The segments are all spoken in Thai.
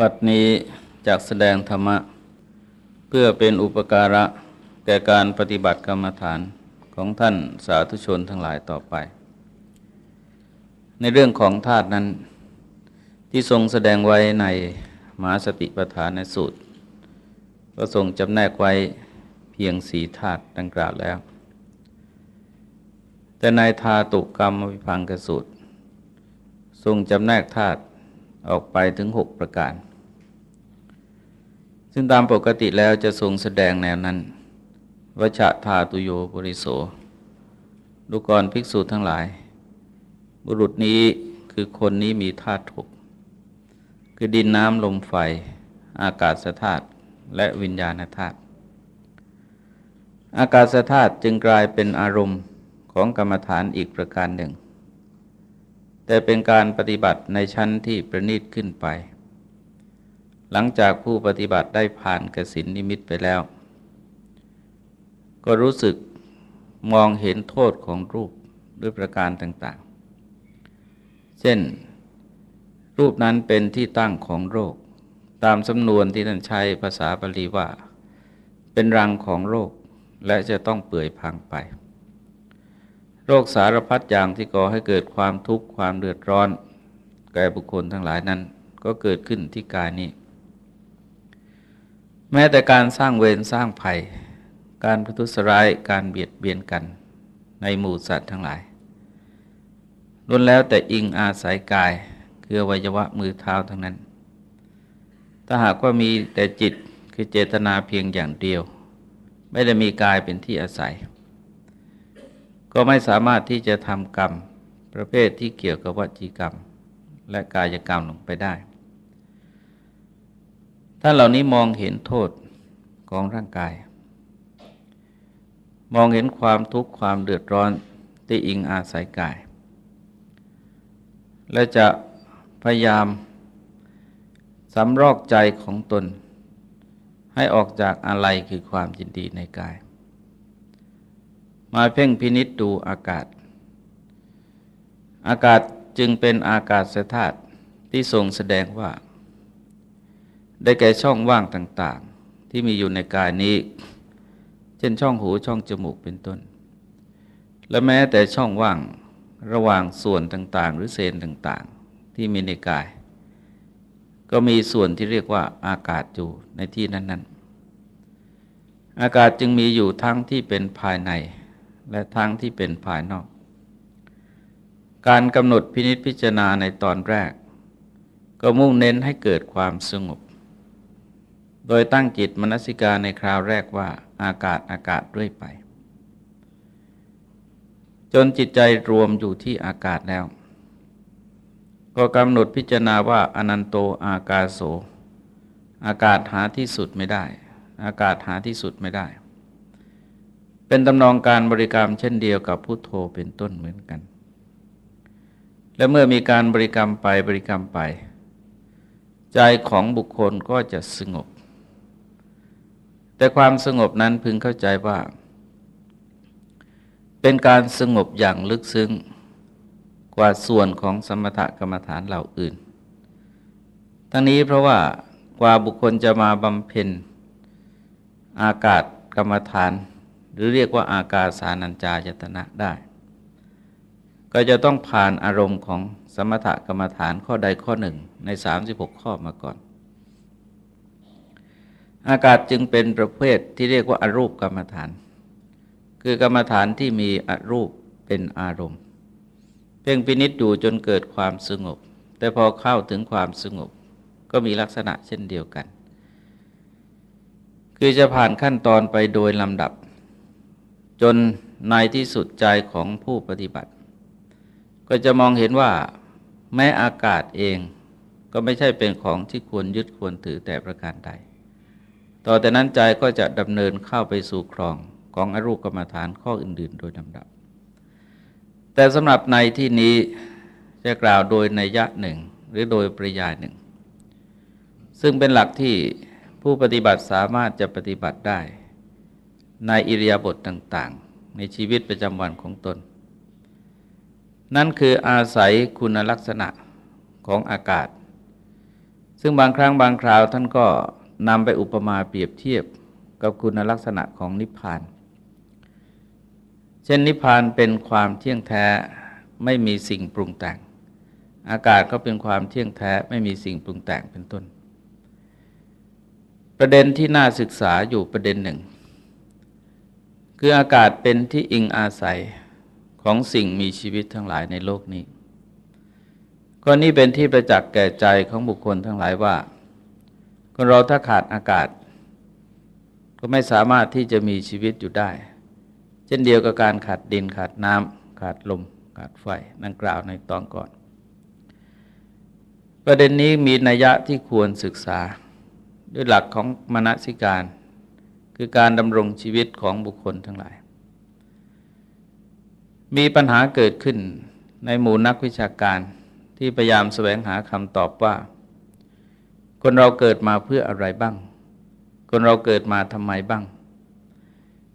บัดนี้จากแสดงธรรมะ เพื่อเป็นอุปการะ แก่การปฏิบัติกรรมฐานของท่านสาธุชนทั้งหลายต่อไป ในเรื่องของธาตุนั้น ที่ทรงแสดงไว้ในมหาสติปัฏฐานในสูตร ก็ทรงจำแนกไว้เพียงสีธาตุดังกล่าวแล้ว แต่ในธาตุกรรมวิพังกสูตร ทรงจำแนกธาตุออกไปถึงหกประการ ซึ่งตามปกติแล้วจะทรงแสดงแนวนั้นวชะธาตุโยบริโสดูกรภิกษุทั้งหลาย บุรุษนี้คือคนนี้มีธาตุหกคือดินน้ำลมไฟ อากาศธาตุและวิญญาณธาตุอากาศธาตุจึงกลายเป็นอารมณ์ของกรรมฐานอีกประการหนึ่ง แต่เป็นการปฏิบัติในชั้นที่ประณีตขึ้นไป หลังจากผู้ปฏิบัติได้ผ่านกสินนิมิตไปแล้ว ก็รู้สึกมองเห็นโทษของรูปด้วยประการต่างๆ เช่น รูปนั้นเป็นที่ตั้งของโรค ตามสำนวนที่ท่านใช้ภาษาบาลีว่า เป็นรังของโรค และจะต้องเปื่อยพังไป โรคสารพัดอย่างที่ก่อให้เกิดความทุกข์ความเดือดร้อน แก่บุคคลทั้งหลายนั้นก็เกิดขึ้นที่กายนี้ แม้แต่การสร้างเวรสร้างภัย การประทุษร้ายการเบียดเบียนกันในหมู่สัตว์ทั้งหลายล้วนแล้วแต่อิงอาศัยกายคือวัยวะมือเท้าทั้งนั้น ถ้าหากว่ามีแต่จิตคือเจตนาเพียงอย่างเดียว ไม่ได้มีกายเป็นที่อาศัย ก็ไม่สามารถที่จะทำกรรมประเภทที่เกี่ยวกับวจีกรรม และกายกรรมลงไปได้ ถ้านเหล่านี้มองเห็นโทษของร่างกาย มองเห็นความทุกข์ความเดือดร้อนที่อิงอาศัยกาย และจะพยายามสำรอกใจของตน ให้ออกจากอะไรคือความยินดีในกาย มาเพ่งพินิษดูอากาศ อากาศจึงเป็นอากาศสธาตุที่ทรงแสดงว่า ได้แก่ช่องว่างต่างๆ ที่มีอยู่ในกายนี้ เช่นช่องหูช่องจมูกเป็นต้น และแม้แต่ช่องว่างระหว่างส่วนต่างๆ หรือเซนต่างๆ ที่มีในกาย ก็มีส่วนที่เรียกว่าอากาศอยู่ในที่นั้น ๆ อากาศจึงมีอยู่ทั้งที่เป็นภายในและทั้งที่เป็นภายนอก การกำหนดพินิษพิจารณาในตอนแรก ก็มุ่งเน้นให้เกิดความสงบ โดยตั้งจิตมนสิกาในคราวแรกว่าอากาศอากาศด้วยไป จนจิตใจรวมอยู่ที่อากาศแล้ว ก็กำหนดพิจารณาว่าอนันโตอากาโส อากาศหาที่สุดไม่ได้ อากาศหาที่สุดไม่ได้ เป็นตำนองการบริกรรมเช่นเดียวกับพุโทโธเป็นต้นเหมือนกัน และเมื่อมีการบริกรรมไปบริกรรมไป ใจของบุคคลก็จะสงบ แต่ความสงบนั้นพึงเข้าใจว่า เป็นการสงบอย่างลึกซึ้งกว่าส่วนของสมถกรรมฐานเหล่าอื่น ทั้งนี้เพราะว่ากว่าบุคคลจะมาบำเพ็ญอากาศกรรมฐาน หรือเรียกว่าอากาศสานัญจายตนะได้ ก็จะต้องผ่านอารมณ์ของสมถกรรมฐานข้อใดข้อหนึ่งใน 36 ข้อมาก่อน อากาศจึงเป็นประเภทที่เรียกว่าอารูปกรรมฐาน คือกรรมฐานที่มีอรูปเป็นอารมณ์ เพ่งพินิษอยู่จนเกิดความสงบ แต่พอเข้าถึงความสงบ ก็มีลักษณะเช่นเดียวกัน คือจะผ่านขั้นตอนไปโดยลำดับ จนในที่สุดใจของผู้ปฏิบัติ ก็จะมองเห็นว่าแม้อากาศเองก็ไม่ใช่เป็นของที่ควรยึดควรถือแต่ประการใด ต่อแต่นั้นใจก็จะดำเนินเข้าไปสู่ครองของอรูปกรรมฐานข้ออื่น ๆ โดยลำดับ แต่สำหรับในที่นี้จะกล่าวโดยในยะหนึ่งหรือโดยปริยายหนึ่ง ซึ่งเป็นหลักที่ผู้ปฏิบัติสามารถจะปฏิบัติได้ ในอิริยาบถต่าง ๆ ในชีวิตประจำวันของตน นั่นคืออาศัยคุณลักษณะของอากาศ ซึ่งบางครั้งบางคราวท่านก็ นำไปอุปมาเปรียบเทียบกับคุณลักษณะของนิพพาน เช่นนิพพานเป็นความเที่ยงแท้ไม่มีสิ่งปรุงแต่ง อากาศก็เป็นความเที่ยงแท้ไม่มีสิ่งปรุงแต่งเป็นต้น ประเด็นที่น่าศึกษาอยู่ประเด็นหนึ่ง คืออากาศเป็นที่อิงอาศัยของสิ่งมีชีวิตทั้งหลายในโลกนี้ก็นี้เป็นที่ประจักษ์แก่ใจของบุคคลทั้งหลายว่า คนเราถ้าขาดอากาศ ก็ไม่สามารถที่จะมีชีวิตอยู่ได้ เช่นเดียวกับการขาดดินขาดน้ำขาดลม ขาดไฟนั่นกล่าวในตอนก่อน ประเด็นนี้มีนัยยะที่ควรศึกษา ด้วยหลักของมณสิการ คือการดำรงชีวิตของบุคคลทั้งหลาย มีปัญหาเกิดขึ้นในหมู่นักวิชาการที่พยายามแสวงหาคำตอบว่า คนเราเกิดมาเพื่ออะไรบ้าง คนเราเกิดมาทำไมบ้าง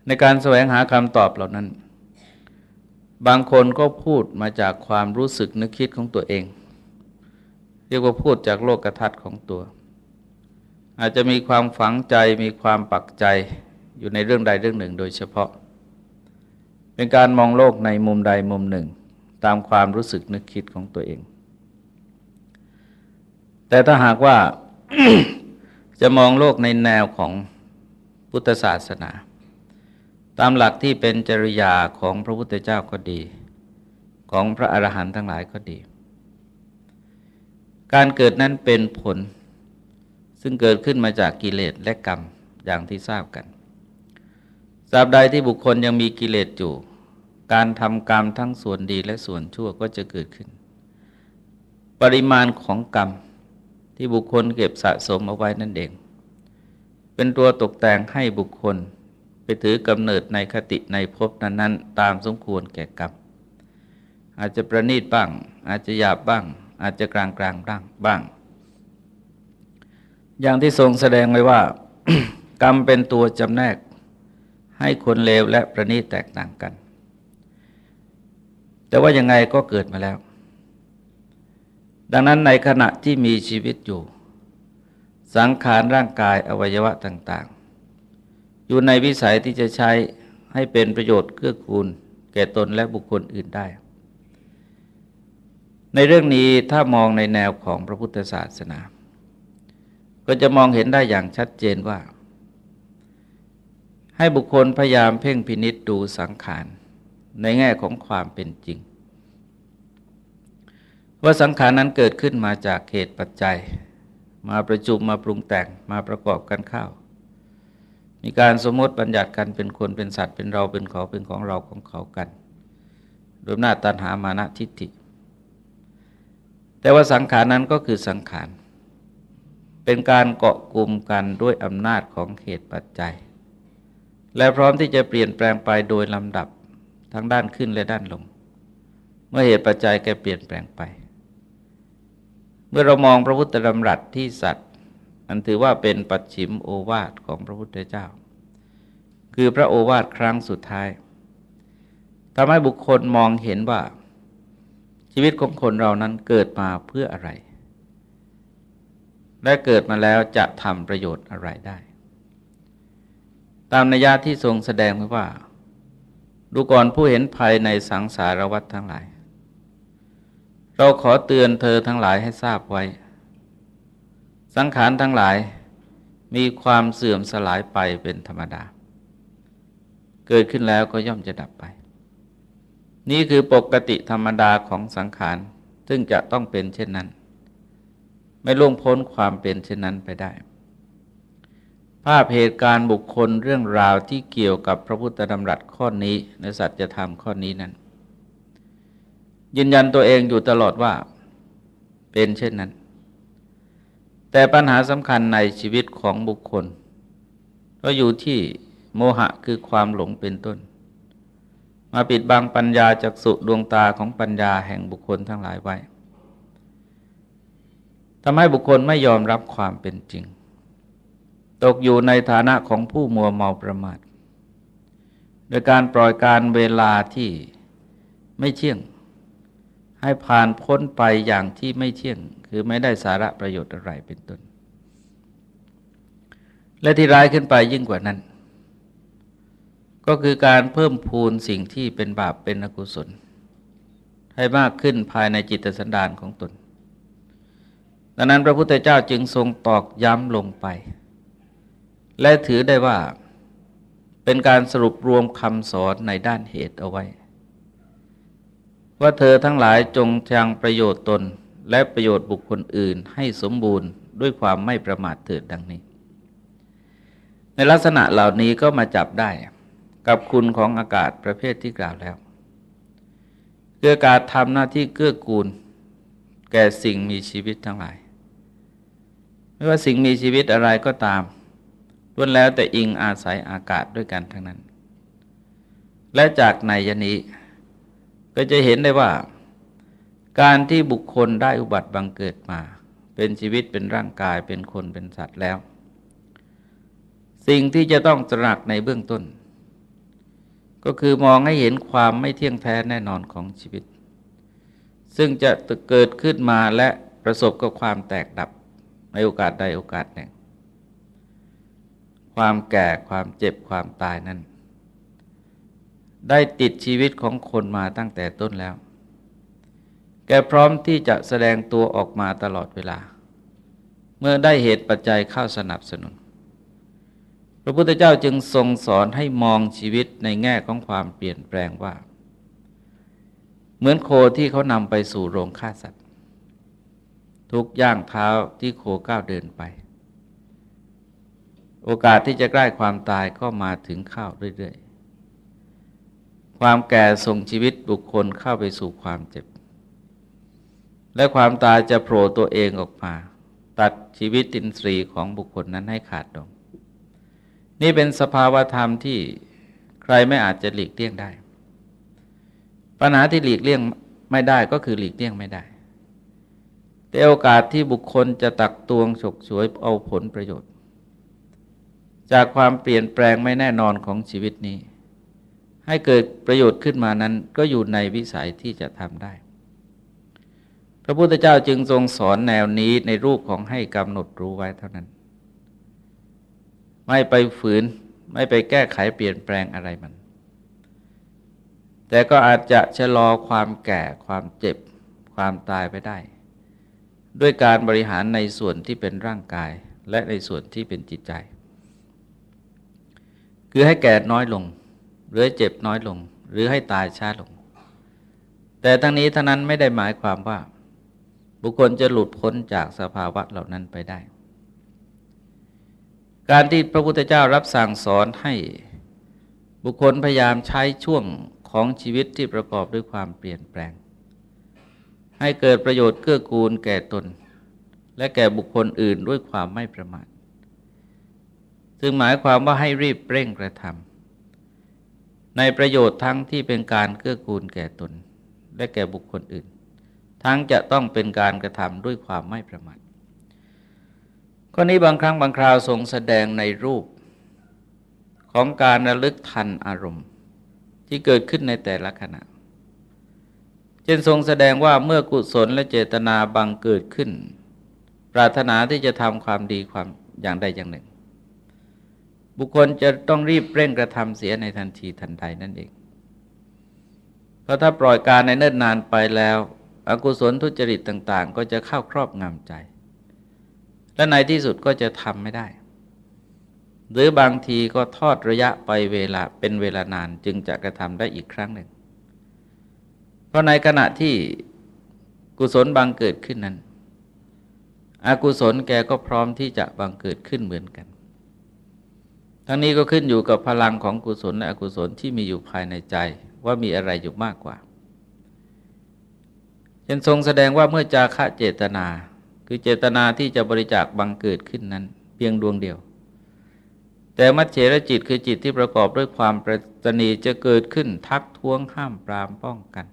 ในการแสวงหาคำตอบเหล่านั้น บางคนก็พูดมาจากความรู้สึกนึกคิดของตัวเอง เรียกว่าพูดจากโลกทัศน์ของตัว อาจจะมีความฝังใจมีความปักใจอยู่ในเรื่องใดเรื่องหนึ่งโดยเฉพาะ เป็นการมองโลกในมุมใดมุมหนึ่ง ตามความรู้สึกนึกคิดของตัวเอง แต่ถ้าหากว่า จะมองโลกในแนวของพุทธศาสนา ตามหลักที่เป็นจริยาของพระพุทธเจ้าก็ดี ของพระอรหันต์ทั้งหลายก็ดี การเกิดนั้นเป็นผล ซึ่งเกิดขึ้นมาจากกิเลสและกรรมอย่างที่ทราบกันสาบใดที่บุคคลยังมีกิเลสอยู่การทำกรรมทั้งส่วนดีและส่วนชั่วก็จะเกิดขึ้น ปริมาณของกรรม ที่บุคคลเก็บสะสมเอาไว้นั่นเอง เป็นตัวตกแต่งให้บุคคลไปถือกำเนิดในคติในภพนั้นๆ ตามสมควรแก่กรรมอาจจะประณีตบ้าง อาจจะหยาบบ้าง อาจจะกลางกลางบ้างบ้าง อย่างที่ทรงแสดงไว้ว่า กรรมเป็นตัวจำแนกให้คนเลวและประณีตแตกต่างกัน แต่ว่ายังไงก็เกิดมาแล้ว ดังนั้นในขณะที่มีชีวิตอยู่ สังขารร่างกายอวัยวะต่าง ๆ อยู่ในวิสัยที่จะใช้ให้เป็นประโยชน์เกื้อกูล แก่ตนและบุคคลอื่นได้ ในเรื่องนี้ถ้ามองในแนวของพระพุทธศาสนา ก็จะมองเห็นได้อย่างชัดเจนว่า ให้บุคคลพยายามเพ่งพินิษดูสังขารในแง่ของความเป็นจริง ว่าสังขารนั้นเกิดขึ้นมาจากเหตุปัจจัย มาประจุมมาปรุงแต่งมาประกอบกันเข้ามีการสมมติบัญญัติกันเป็นคนเป็นสัตว์เป็นเราเป็นเขาเป็นของเราของเขากันโดยหน้าตันหามานะทิฏฐิ แต่ว่าสังขารนั้นก็คือสังขาร เป็นการเกาะกลุ่มกันด้วยอำนาจของเหตุปัจจัย และพร้อมที่จะเปลี่ยนแปลงไปโดยลำดับทั้งด้านขึ้นและด้านลง เมื่อเหตุปัจจัยแกเปลี่ยนแปลงไป เมื่อเรามองพระพุทธดำรัสที่สัตว์อันถือว่าเป็นปัจฉิมโอวาทของพระพุทธเจ้า คือพระโอวาทครั้งสุดท้ายทำให้บุคคลมองเห็นว่า ชีวิตของคนเรานั้นเกิดมาเพื่ออะไร และเกิดมาแล้วจะทำประโยชน์อะไรได้ ตามนัยยะที่ทรงแสดงไว้ว่า ดูก่อนผู้เห็นภัยในสังสารวัฏทั้งหลาย เราขอเตือนเธอทั้งหลายให้ทราบไว้ สังขารทั้งหลายมีความเสื่อมสลายไปเป็นธรรมดา เกิดขึ้นแล้วก็ย่อมจะดับไป นี่คือปกติธรรมดาของสังขาร ซึ่งจะต้องเป็นเช่นนั้น ไม่ล่วงพ้นความเป็นเช่นนั้นไปได้ ภาพเหตุการณ์บุคคลเรื่องราวที่เกี่ยวกับพระพุทธดำรัสข้อนี้ในสัจธรรมข้อนี้นั้น ยืนยันตัวเองอยู่ตลอดว่าเป็นเช่นนั้น แต่ปัญหาสำคัญในชีวิตของบุคคล ก็อยู่ที่โมหะคือความหลงเป็นต้น มาปิดบังปัญญาจากสุดวงตาของปัญญาแห่งบุคคลทั้งหลายไว้ทำให้บุคคลไม่ยอมรับความเป็นจริง ตกอยู่ในฐานะของผู้มัวเมาประมาทโดยการปล่อยการเวลาที่ไม่เที่ยง ให้ผ่านพ้นไปอย่างที่ไม่เที่ยง คือไม่ได้สาระประโยชน์อะไรเป็นต้น และที่ร้ายขึ้นไปยิ่งกว่านั้น ก็คือการเพิ่มพูนสิ่งที่เป็นบาปเป็นอกุศล ให้มากขึ้นภายในจิตสันดานของตนดังนั้นพระพุทธเจ้าจึงทรงตอกย้ำลงไป และถือได้ว่าเป็นการสรุปรวมคำสอนในด้านเหตุเอาไว้ ว่าเธอทั้งหลายจงยังประโยชน์ตนและประโยชน์บุคคลอื่นให้สมบูรณ์ด้วยความไม่ประมาทเถิดดังนี้ ในลักษณะเหล่านี้ก็มาจับได้กับคุณของอากาศประเภทที่กล่าวแล้วเกื้อการทำหน้าที่เกื้อกูล แก่สิ่งมีชีวิตทั้งหลาย ไม่ว่าสิ่งมีชีวิตอะไรก็ตามล้วนแล้วแต่อิงอาศัยอากาศด้วยกันทั้งนั้น และจากในยนี้ ก็จะเห็นได้ว่า การที่บุคคลได้อุบัติบังเกิดมา เป็นชีวิตเป็นร่างกายเป็นคนเป็นสัตว์แล้ว สิ่งที่จะต้องตระหนักในเบื้องต้น ก็คือมองให้เห็นความไม่เที่ยงแท้แน่นอนของชีวิต ซึ่งจะเกิดขึ้นมาและประสบกับความแตกดับในโอกาสใดโอกาสหนึ่ง ความแก่ความเจ็บความตายนั้น ได้ติดชีวิตของคนมาตั้งแต่ต้นแล้ว แกพร้อมที่จะแสดงตัวออกมาตลอดเวลา เมื่อได้เหตุปัจจัยเข้าสนับสนุน พระพุทธเจ้าจึงทรงสอนให้มองชีวิตในแง่ของความเปลี่ยนแปลงว่า เหมือนโคที่เขานำไปสู่โรงฆ่าสัตว์ ทุกย่างเท้าที่โคก้าวเดินไป โอกาสที่จะใกล้ความตายก็มาถึงเข้าเรื่อยๆ ความแก่ส่งชีวิตบุคคลเข้าไปสู่ความเจ็บ และความตายจะโผล่ตัวเองออกมา ตัดชีวิตตินทรีย์ของบุคคลนั้นให้ขาดลง นี่เป็นสภาวธรรมที่ใครไม่อาจจะหลีกเลี่ยงได้ ปัญหาที่หลีกเลี่ยงไม่ได้ก็คือหลีกเลี่ยงไม่ได้ แต่โอกาสที่บุคคลจะตักตวงฉกฉวยเอาผลประโยชน์ จากความเปลี่ยนแปลงไม่แน่นอนของชีวิตนี้ ให้เกิดประโยชน์ขึ้นมานั้นก็อยู่ในวิสัยที่จะทำได้ พระพุทธเจ้าจึงทรงสอนแนวนี้ในรูปของให้กำหนดรู้ไว้เท่านั้น ไม่ไปฝืนไม่ไปแก้ไขเปลี่ยนแปลงอะไรมัน แต่ก็อาจจะชะลอความแก่ความเจ็บความตายไปได้ ด้วยการบริหารในส่วนที่เป็นร่างกายและในส่วนที่เป็นจิตใจ คือให้แก่น้อยลง หรือเจ็บน้อยลง หรือให้ตายช้าลง แต่ทั้งนี้ทั้งนั้นไม่ได้หมายความว่า บุคคลจะหลุดพ้นจากสภาวะเหล่านั้นไปได้ การที่พระพุทธเจ้ารับสั่งสอนให้บุคคลพยายามใช้ช่วงของชีวิตที่ประกอบด้วยความเปลี่ยนแปลง ให้เกิดประโยชน์เกื้อกูลแก่ตน และแก่บุคคลอื่นด้วยความไม่ประมาทซึ่งหมายความว่าให้รีบเร่งกระทำ ในประโยชน์ทั้งที่เป็นการเกื้อกูลแก่ตน และแก่บุคคลอื่น ทั้งจะต้องเป็นการกระทำด้วยความไม่ประมาทข้อนี้บางครั้งบางคราวทรงแสดงในรูปของการระลึกทันอารมณ์ที่เกิดขึ้นในแต่ละขณะ เช่นทรงแสดงว่าเมื่อกุศลและเจตนาบังเกิดขึ้น ปรารถนาที่จะทำความดีความอย่างใดอย่างหนึ่ง บุคคลจะต้องรีบเร่งกระทำเสียในทันทีทันใดนั่นเอง เพราะถ้าปล่อยการในเนิ่นนานไปแล้ว อกุศลทุจริตต่าง ๆ ก็จะเข้าครอบงำใจ และในที่สุดก็จะทำไม่ได้ หรือบางทีก็ทอดระยะไปเวลาเป็นเวลานานจึงจะกระทำได้อีกครั้งหนึ่ง เพราะในขณะที่กุศลบางเกิดขึ้นนั้น อกุศลแกก็พร้อมที่จะบังเกิดขึ้นเหมือนกัน ทั้งนี้ก็ขึ้นอยู่กับพลังของกุศลและอกุศลที่มีอยู่ภายในใจว่ามีอะไรอยู่มากกว่าเช่นทรงแสดงว่าเมื่อจาคะเจตนา คือเจตนาที่จะบริจาคบังเกิดขึ้นนั้น เพียงดวงเดียว แต่มัจเฉรจิตคือจิตที่ประกอบด้วยความประตนีจะเกิดขึ้นทักท้วงห้ามปรามป้องกัน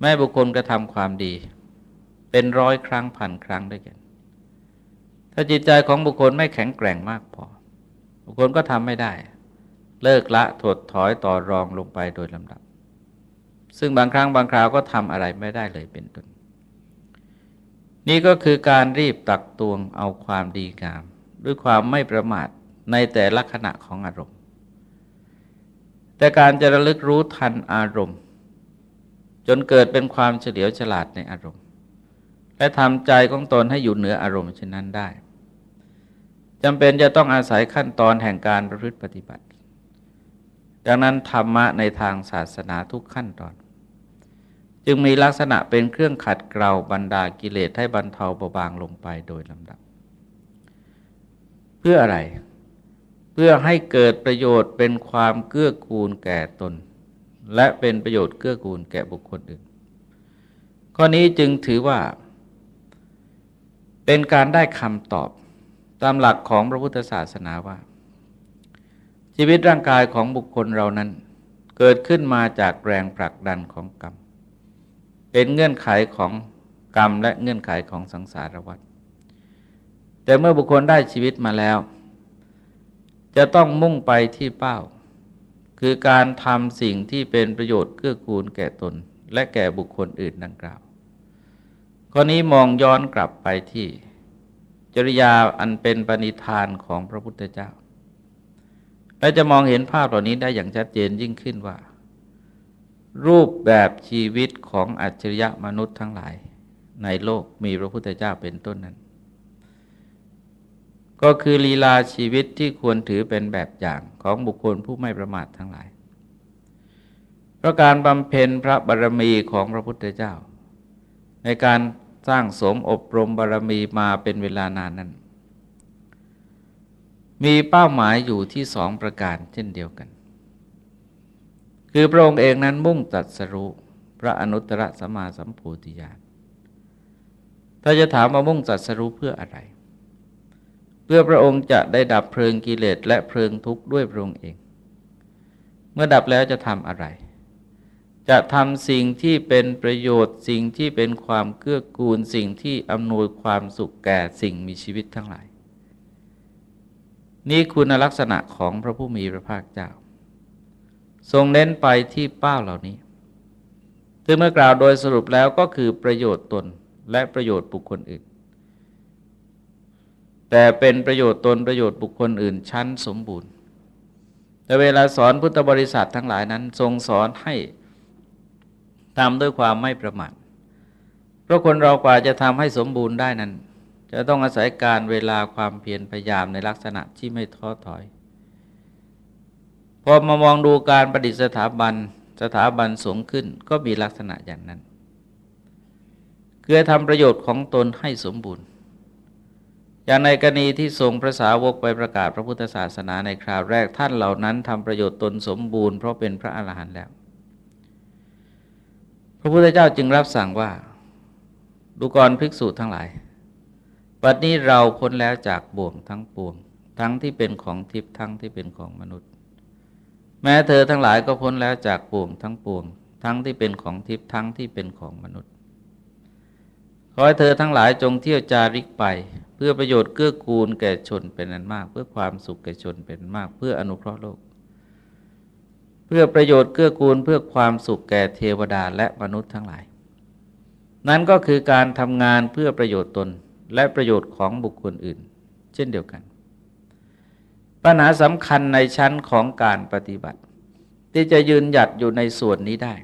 แม่บุคคลกระทำความดี เป็นร้อยครั้งพันครั้งด้วยกัน ถ้าจิตใจของบุคคลไม่แข็งแกร่งมากพอ บางคนก็ทำไม่ได้ เลิกละถดถอยต่อรองลงไปโดยลำดับ ซึ่งบางครั้งบางคราวก็ทำอะไรไม่ได้เลยเป็นต้นนี่ก็คือการรีบตักตวงเอาความดีงาม ด้วยความไม่ประมาทในแต่ละขณะของอารมณ์ แต่การจะระลึกรู้ทันอารมณ์ จนเกิดเป็นความเฉลียวฉลาดในอารมณ์ และทำใจของตนให้อยู่เหนืออารมณ์เช่นนั้นได้ จำเป็นจะต้องอาศัยขั้นตอนแห่งการประพฤติปฏิบัติ ดังนั้นธรรมะในทางศาสนาทุกขั้นตอน จึงมีลักษณะเป็นเครื่องขัดเกลาบรรดากิเลสให้บรรเทาเบาบางลงไปโดยลำดับ เพื่ออะไร เพื่อให้เกิดประโยชน์เป็นความเกื้อกูลแก่ตน และเป็นประโยชน์เกื้อกูลแก่บุคคลอื่น ข้อนี้จึงถือว่า เป็นการได้คำตอบ ตามหลักของพระพุทธศาสนาว่า ชีวิตร่างกายของบุคคลเรานั้น เกิดขึ้นมาจากแรงผลักดันของกรรม เป็นเงื่อนไขของกรรมและเงื่อนไขของสังสารวัฏแต่เมื่อบุคคลได้ชีวิตมาแล้ว จะต้องมุ่งไปที่เป้า คือการทำสิ่งที่เป็นประโยชน์เกื้อกูลแก่ตน และแก่บุคคลอื่นดังกล่าวข้อนี้มองย้อนกลับไปที่ จริยาอันเป็นปณิธานของพระพุทธเจ้า และจะมองเห็นภาพเหล่านี้ได้อย่างชัดเจนยิ่งขึ้นว่า รูปแบบชีวิตของอัจฉริยะมนุษย์ทั้งหลาย ในโลกมีพระพุทธเจ้าเป็นต้นนั้น ก็คือลีลาชีวิตที่ควรถือเป็นแบบอย่างของบุคคลผู้ไม่ประมาททั้งหลายเพราะการบำเพ็ญพระบารมีของพระพุทธเจ้า ในการ สร้างสมอบรมบารรมีมาเป็นเวลานานนั้น มีเป้าหมายอยู่ที่สองประการเช่นเดียวกัน คือพระองค์เองนั้นมุ่งตัดสรุพระอนุตตรสัมมาสัมโพธิญาณถ้าจะถามว่ามุ่งตัดสรุเพื่ออะไร เพื่อพระองค์จะได้ดับเพลิงกิเลสและเพลิงทุกข์ด้วยพระองค์เอง เมื่อดับแล้วจะทำอะไร จะทำสิ่งที่เป็นประโยชน์สิ่งที่เป็นความเกื้อกูลสิ่งที่อำนวยความสุขแก่สิ่งมีชีวิตทั้งหลาย นี่คุณลักษณะของพระผู้มีพระภาคเจ้า ทรงเน้นไปที่เป้าเหล่านี้ซึ่งเมื่อกล่าวโดยสรุปแล้วก็คือประโยชน์ตนและประโยชน์บุคคลอื่น แต่เป็นประโยชน์ตนประโยชน์บุคคลอื่นชั้นสมบูรณ์ แต่เวลาสอนพุทธบริษัททั้งหลายนั้น ทรงสอนให้ ทำด้วยความไม่ประมาทเพราะคนเรากว่าจะทำให้สมบูรณ์ได้นั้น จะต้องอาศัยการเวลาความเพียรพยายามในลักษณะที่ไม่ท้อถอย พอมามองดูการประดิษฐสถาบันสถาบันสูงขึ้นก็มีลักษณะอย่างนั้นคือทำประโยชน์ของตนให้สมบูรณ์ อย่างในกรณีที่ทรงพระสาวกไปประกาศพระพุทธศาสนาในคราวแรกท่านเหล่านั้นทำประโยชน์ตนสมบูรณ์เพราะเป็นพระอรหันต์แล้ว พระพุทธเจ้าจึงรับสั่งว่าดูกรภิกษุทั้งหลายปัจนี้เราพ้นแล้วจากบ่วงทั้งปวง ทั้งที่เป็นของทิพย์ทั้งที่เป็นของมนุษย์ แม้เธอทั้งหลายก็พ้นแล้วจากบ่วงทั้งปวง ทั้งที่เป็นของทิพย์ทั้งที่เป็นของมนุษย์ขอให้เธอทั้งหลายจงเที่ยวจาริกไป เพื่อประโยชน์เกื้อกูลแก่ชนเป็นอันมาก เพื่อความสุขแก่ชนเป็นมาก เพื่ออนุเคราะห์โลก พื่อประโยชน์เกื้อกูลเพื่อความสุขแก่เทวดาและมนุษย์ทั้งหลาย นั่นก็คือการทำงานเพื่อประโยชน์ตนและประโยชน์ของบุคคลอื่น เช่นเดียวกัน ปัญหาสำคัญในชั้นของการปฏิบัติ ที่จะยืนหยัดอยู่ในส่วนนี้ได้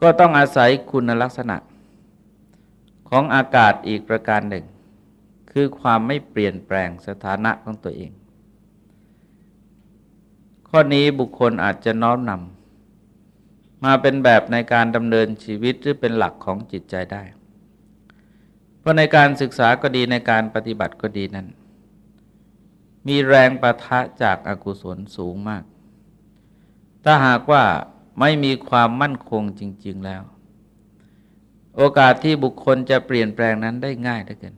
ก็ต้องอาศัยคุณลักษณะ ของอากาศอีกประการหนึ่ง คือความไม่เปลี่ยนแปลงสถานะของตัวเอง ข้อนี้บุคคลอาจจะน้อมนำมาเป็นแบบในการดำเนินชีวิตหรือเป็นหลักของจิตใจได้ เพราะในการศึกษาก็ดีในการปฏิบัติก็ดีนั้น มีแรงประทะจากอากุศลสูงมาก ถ้าหากว่าไม่มีความมั่นคงจริง ๆแล้ว โอกาสที่บุคคลจะเปลี่ยนแปลงนั้นได้ง่ายเหลือเกิน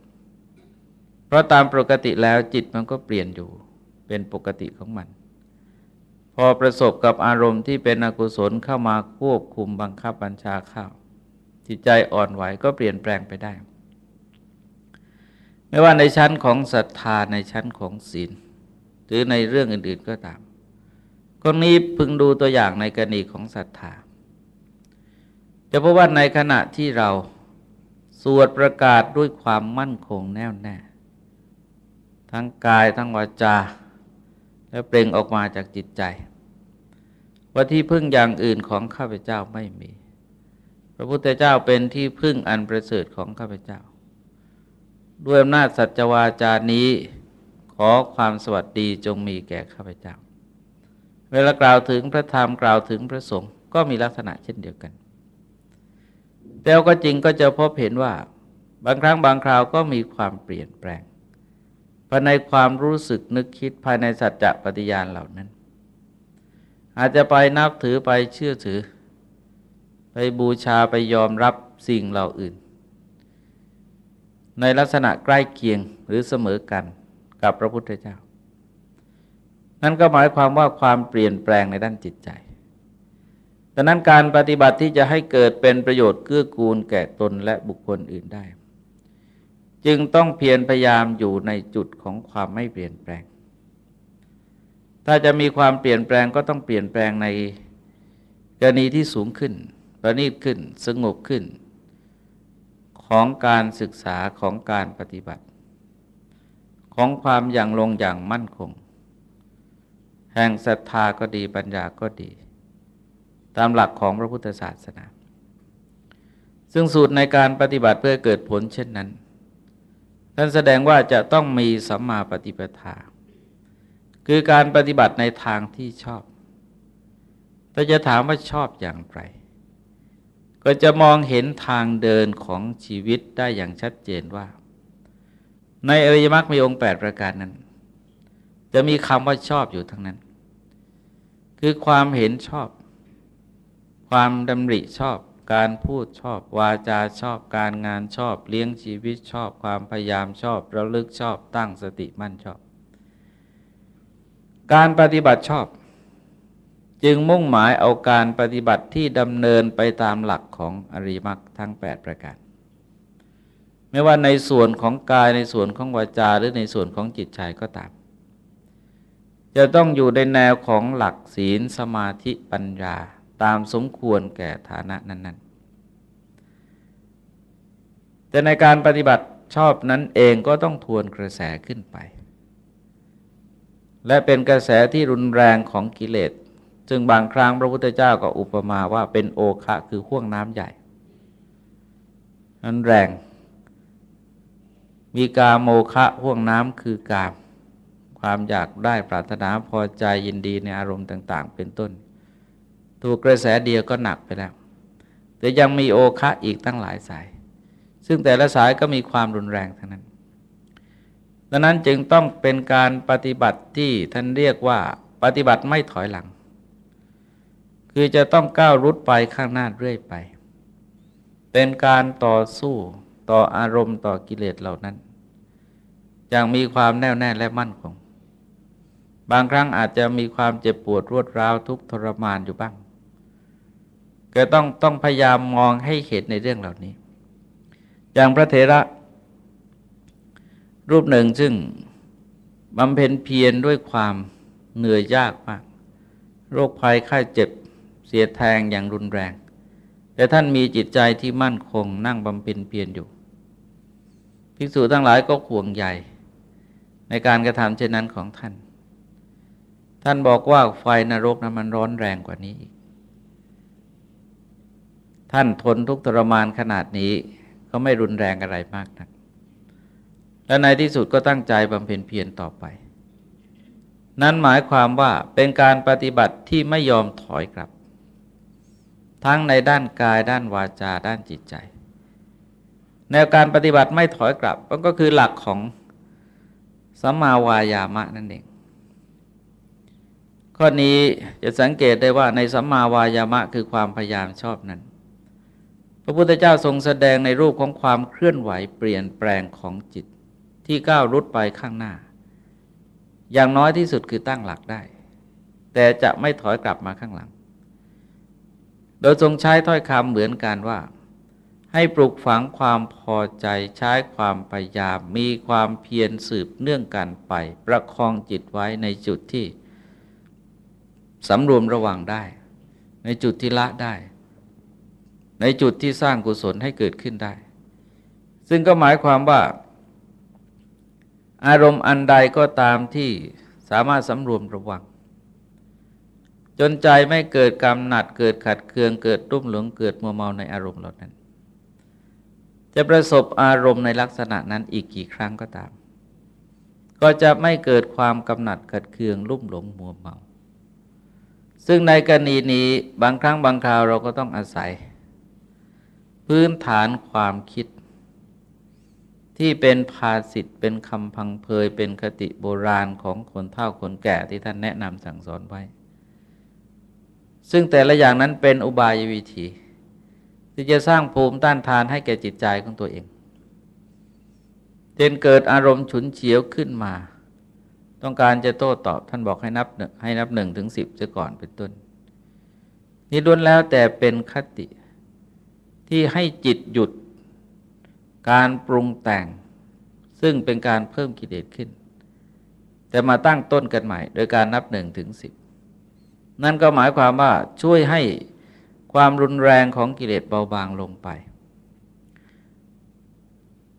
เพราะตามปกติแล้วจิตมันก็เปลี่ยนอยู่เป็นปกติของมัน พอประสบกับอารมณ์ที่เป็นอกุศลเข้ามาควบคุมบังคับบัญชาเข้าจิตใจอ่อนไหวก็เปลี่ยนแปลงไปได้ ไม่ว่าในชั้นของศรัทธาในชั้นของศีล หรือในเรื่องอื่น ๆก็ตามคนนี้พึงดูตัวอย่างในกรณีของศรัทธาจะพบว่าในขณะที่เราสวดประกาศด้วยความมั่นคงแน่วแน่ ทั้งกายทั้งวาจา และเปล่งออกมาจากจิตใจ ว่าที่พึ่งอย่างอื่นของข้าพเจ้าไม่มี พระพุทธเจ้าเป็นที่พึ่งอันประเสริฐของข้าพเจ้า ด้วยอำนาจสัจวาจานี้ขอความสวัสดีจงมีแก่ข้าพเจ้า เวลากล่าวถึงพระธรรมกล่าวถึงพระสงฆ์ก็มีลักษณะเช่นเดียวกัน แต่ก็จริงก็จะพบเห็นว่าบางครั้งบางคราวก็มีความเปลี่ยนแปลงภายในความรู้สึกนึกคิดภายในสัจจะปฏิญาณเหล่านั้น อาจจะไปนับถือไปเชื่อถือ ไปบูชาไปยอมรับสิ่งเหล่าอื่น ในลักษณะใกล้เคียงหรือเสมอกันกับพระพุทธเจ้า นั่นก็หมายความว่าความเปลี่ยนแปลงในด้านจิตใจดังนั้นการปฏิบัติที่จะให้เกิดเป็นประโยชน์เกื้อกูลแก่ตนและบุคคลอื่นได้ จึงต้องเพียรพยายามอยู่ในจุดของความไม่เปลี่ยนแปลง ถ้าจะมีความเปลี่ยนแปลงก็ต้องเปลี่ยนแปลงในกรณีที่สูงขึ้น ประณีตขึ้น สงบขึ้น ของการศึกษาของการปฏิบัติ ของความอย่างลงอย่างมั่นคง แห่งศรัทธาก็ดีปัญญาก็ดี ตามหลักของพระพุทธศาสนา ซึ่งสูตรในการปฏิบัติเพื่อเกิดผลเช่นนั้น ท่านแสดงว่าจะต้องมีสัมมาปฏิปทา คือการปฏิบัติในทางที่ชอบถ้าจะถามว่าชอบอย่างไร ก็จะมองเห็นทางเดินของชีวิตได้อย่างชัดเจนว่า ในอริยมรรคมีองค์ 8 ประการนั้น จะมีคำว่าชอบอยู่ทั้งนั้น คือความเห็นชอบ ความดำริชอบการพูดชอบวาจาชอบการงานชอบ เลี้ยงชีวิตชอบ ความพยายามชอบระลึกชอบตั้งสติมั่นชอบ การปฏิบัติชอบ จึงมุ่งหมายเอาการปฏิบัติที่ดำเนินไปตามหลักของอริมักทั้ง 8 ประการ ไม่ว่าในส่วนของกายในส่วนของวาจาหรือในส่วนของจิตใจก็ตาม จะต้องอยู่ในแนวของหลักศีลสมาธิปัญญาตามสมควรแก่ฐานะนั้น ๆ แต่ในการปฏิบัติชอบนั้นเองก็ต้องทวนกระแสขึ้นไป และเป็นกระแสที่รุนแรงของกิเลสจึงบางครั้งพระพุทธเจ้าก็อุปมาว่าเป็นโอคะคือห่วงน้ำใหญ่นั้นแรง มีกาโมคะห่วงน้ำคือกาม ความอยากได้ปรารถนาพอใจยินดีในอารมณ์ต่าง ๆ เป็นต้น ถูกกระแสเดียวก็หนักไปแล้ว แต่ยังมีโอคะอีกตั้งหลายสาย ซึ่งแต่ละสายก็มีความรุนแรงทั้งนั้น ดังนั้นจึงต้องเป็นการปฏิบัติที่ท่านเรียกว่าปฏิบัติไม่ถอยหลัง คือจะต้องก้าวรุดไปข้างหน้าเรื่อยไป เป็นการต่อสู้ต่ออารมณ์ต่อกิเลสเหล่านั้นอย่างมีความแน่วแน่และมั่นคง บางครั้งอาจจะมีความเจ็บปวดรวดร้าวทุกทรมานอยู่บ้างก็ต้องต้องพยายามมองให้เห็นในเรื่องเหล่านี้ อย่างพระเถระ รูปหนึ่งซึ่งบำเพ็ญเพียรด้วยความเหนื่อยยากมาก โรคภัยไข้เจ็บเสียแทงอย่างรุนแรง แต่ท่านมีจิตใจที่มั่นคงนั่งบำเพ็ญเพียรอยู่ ภิกษุทั้งหลายก็ห่วงใหญ่ในการกระทำเช่นนั้นของท่าน ท่านบอกว่าไฟนรกนั้นมันร้อนแรงกว่านี้อีก ท่านทนทุกทรมานขนาดนี้ก็ไม่รุนแรงอะไรมากนัก และในที่สุดก็ตั้งใจบำเพ็ญเพียรต่อไป นั้นหมายความว่าเป็นการปฏิบัติที่ไม่ยอมถอยกลับ ทั้งในด้านกายด้านวาจาด้านจิตใจ แนวการปฏิบัติไม่ถอยกลับมันก็คือหลักของสัมมาวายามะนั่นเอง ข้อนี้จะสังเกตได้ว่าในสัมมาวายามะคือความพยายามชอบนั้น พระพุทธเจ้าทรงแสดงในรูปของความเคลื่อนไหวเปลี่ยนแปลงของจิต ที่ก้าวรุดไปข้างหน้า อย่างน้อยที่สุดคือตั้งหลักได้ แต่จะไม่ถอยกลับมาข้างหลัง โดยทรงใช้ถ้อยคำเหมือนกันว่า ให้ปลูกฝังความพอใจใช้ความพยายามมีความเพียรสืบเนื่องกันไป ประคองจิตไว้ในจุดที่สำรวมระวังได้ ในจุดที่ละได้ ในจุดที่สร้างกุศลให้เกิดขึ้นได้ ซึ่งก็หมายความว่า อารมณ์อันใดก็ตามที่สามารถสำรวมระวัง จนใจไม่เกิดกำหนัดเกิดขัดเคืองเกิดรุ่มหลงเกิดมัวเมาในอารมณ์เหล่านั้น จะประสบอารมณ์ในลักษณะนั้นอีกกี่ครั้งก็ตาม ก็จะไม่เกิดความกำหนัดขัดเคืองรุ่มหลงมัวเมา ซึ่งในกรณีนี้บางครั้งบางคราวเราก็ต้องอาศัย พื้นฐานความคิด ที่เป็นภาสิทธ์เป็นคำพังเพยเป็นคติโบราณของคนเฒ่าคนแก่ที่ท่านแนะนำสั่งสอนไว้ ซึ่งแต่ละอย่างนั้นเป็นอุบายวิธี ที่จะสร้างภูมิต้านทานให้แก่จิตใจของตัวเองจนเกิดอารมณ์ฉุนเฉียวขึ้นมา ต้องการจะโต้ตอบท่านบอกให้นับให้นับหนึ่งถึงสิบเสียก่อนเป็นต้น นี่ล้วนแล้วแต่เป็นคติที่ให้จิตหยุด การปรุงแต่ง ซึ่งเป็นการเพิ่มกิเลสขึ้น แต่มาตั้งต้นกันใหม่ โดยการนับหนึ่งถึงสิบนั่นก็หมายความว่าช่วยให้ความรุนแรงของกิเลสเบาบางลงไป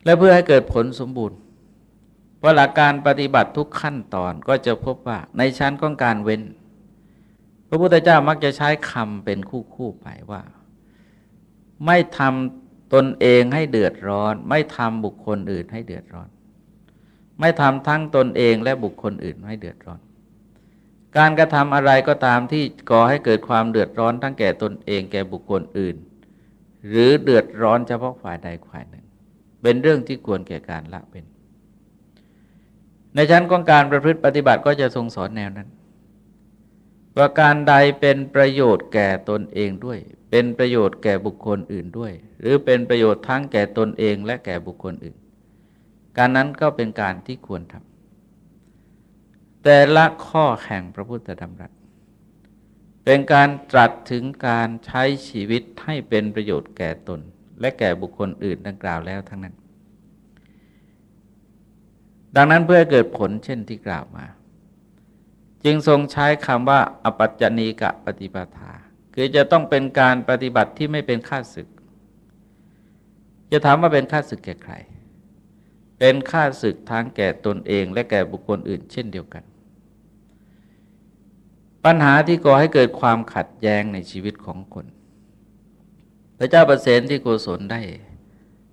และเพื่อให้เกิดผลสมบูรณ์เพราะหลักการปฏิบัติทุกขั้นตอนก็จะพบว่าในชั้นของการเว้น พระพุทธเจ้ามักจะใช้คำเป็นคู่ๆไปว่า ไม่ทำ ตนเองให้เดือดร้อน ไม่ทำบุคคลอื่นให้เดือดร้อน ไม่ทำทั้งตนเองและบุคคลอื่นให้เดือดร้อน การกระทำอะไรก็ตามที่ก่อให้เกิดความเดือดร้อนทั้งแก่ตนเองแก่บุคคลอื่น หรือเดือดร้อนเฉพาะฝ่ายใดฝ่ายหนึ่ง เป็นเรื่องที่ควรแก่การละเป็น ในชั้นของการประพฤติปฏิบัติก็จะทรงสอนแนวนั้นว่าการใดเป็นประโยชน์แก่ตนเองด้วย เป็นประโยชน์แก่บุคคลอื่นด้วย หรือเป็นประโยชน์ทั้งแก่ตนเองและแก่บุคคลอื่น การนั้นก็เป็นการที่ควรทำแต่ละข้อแห่งพระพุทธธรรมรัตเป็นการตรัสถึงการใช้ชีวิตให้เป็นประโยชน์แก่ตน และแก่บุคคลอื่นดังกล่าวแล้วทั้งนั้น ดังนั้นเพื่อเกิดผลเช่นที่กล่าวมา จึงทรงใช้คำว่าอปัจจณีกะปฏิปทา คือจะต้องเป็นการปฏิบัติที่ไม่เป็นข้าศึก จะถามว่าเป็นข้าศึกแก่ใคร เป็นข้าศึกทั้งแก่ตนเองและแก่บุคคลอื่น เช่นเดียวกัน ปัญหาที่ก่อให้เกิดความขัดแย้งในชีวิตของคน พระเจ้าประเสนที่โกศลได้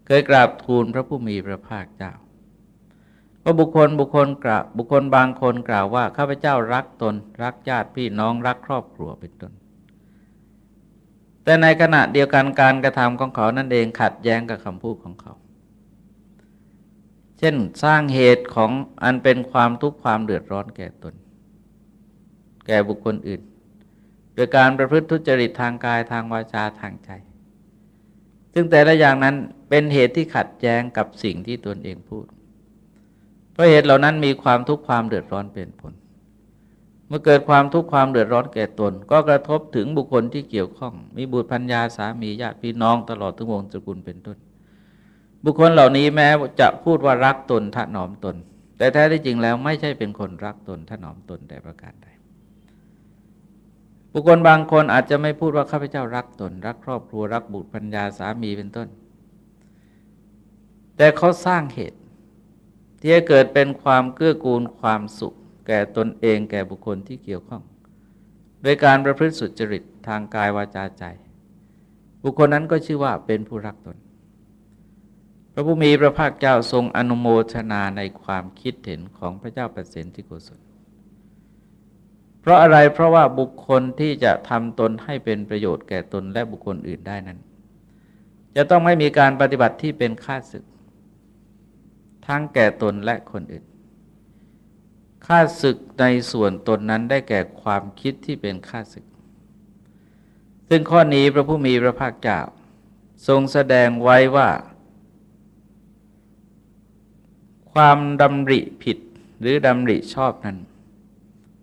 เคยกราบทูลพระผู้มีพระภาคเจ้าว่าบุคคลบุคคลกราบบุคคลบางคนกล่าวว่าข้าพเจ้ารักตน รักญาติพี่น้องรักครอบครัวเป็นต้น แต่ในขณะเดียวกันการกระทำของเขานั่นเองขัดแย้งกับคำพูดของเขา เช่นสร้างเหตุของอันเป็นความทุกข์ความเดือดร้อนแก่ตน แก่บุคคลอื่น โดยการประพฤติทุจริตทางกายทางวาจาทางใจ ซึ่งแต่ละอย่างนั้นเป็นเหตุที่ขัดแย้งกับสิ่งที่ตนเองพูด เพราะเหตุเหล่านั้นมีความทุกข์ความเดือดร้อนเป็นผล เมื่อเกิดความทุกข์ความเดือดร้อนแก่ตน ก็กระทบถึงบุคคลที่เกี่ยวข้อง มีบุตรพัญญาสามีญาติพี่น้องตลอดถึงวงศ์ตระกูลเป็นต้น บุคคลเหล่านี้แม้จะพูดว่ารักตนถนอมตน แต่แท้ที่จริงแล้วไม่ใช่เป็นคนรักตนถนอมตนแต่ประการใดบุคคลบางคนอาจจะไม่พูดว่าข้าพเจ้ารักตน รักครอบครัวรักบุตรพัญญาสามีเป็นต้น แต่เขาสร้างเหตุ ที่จะเกิดเป็นความเกื้อกูลความสุข แก่ตนเองแก่บุคคลที่เกี่ยวข้อง โดยการประพฤติสุจริตทางกายวาจาใจ บุคคลนั้นก็ชื่อว่าเป็นผู้รักตน พระผู้มีพระภาคเจ้าทรงอนุโมทนาในความคิดเห็นของพระเจ้าประสิทธิโกศลเพราะอะไรเพราะว่าบุคคลที่จะทำตนให้เป็นประโยชน์แก่ตนและบุคคลอื่นได้นั้น จะต้องไม่มีการปฏิบัติที่เป็นค่าศึก ทั้งแก่ตนและคนอื่น ค่าศึกในส่วนตนนั้นได้แก่ความคิดที่เป็นค่าศึก ซึ่งข้อนี้พระผู้มีพระภาคเจ้าทรงแสดงไว้ว่า ความดำริผิดหรือดำริชอบนั้น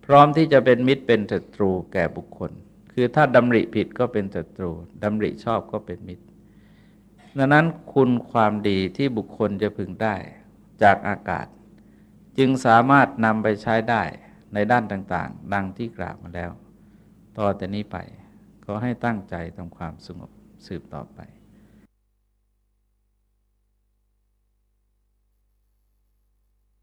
พร้อมที่จะเป็นมิตรเป็นศัตรูแก่บุคคล คือถ้าดำริผิดก็เป็นศัตรูดำริชอบก็เป็นมิตรดังนั้นคุณความดีที่บุคคลจะพึงได้จากอากาศ จึงสามารถนำไปใช้ได้ในด้านต่าง ๆ ดังที่กล่าวมาแล้ว ต่อแต่นี้ไป ก็ให้ตั้งใจทำความสงบสืบต่อไป